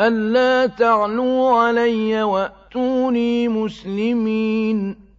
أَلَّا تَعْلُوا عَلَيَّ وَأْتُونِي مُسْلِمِينَ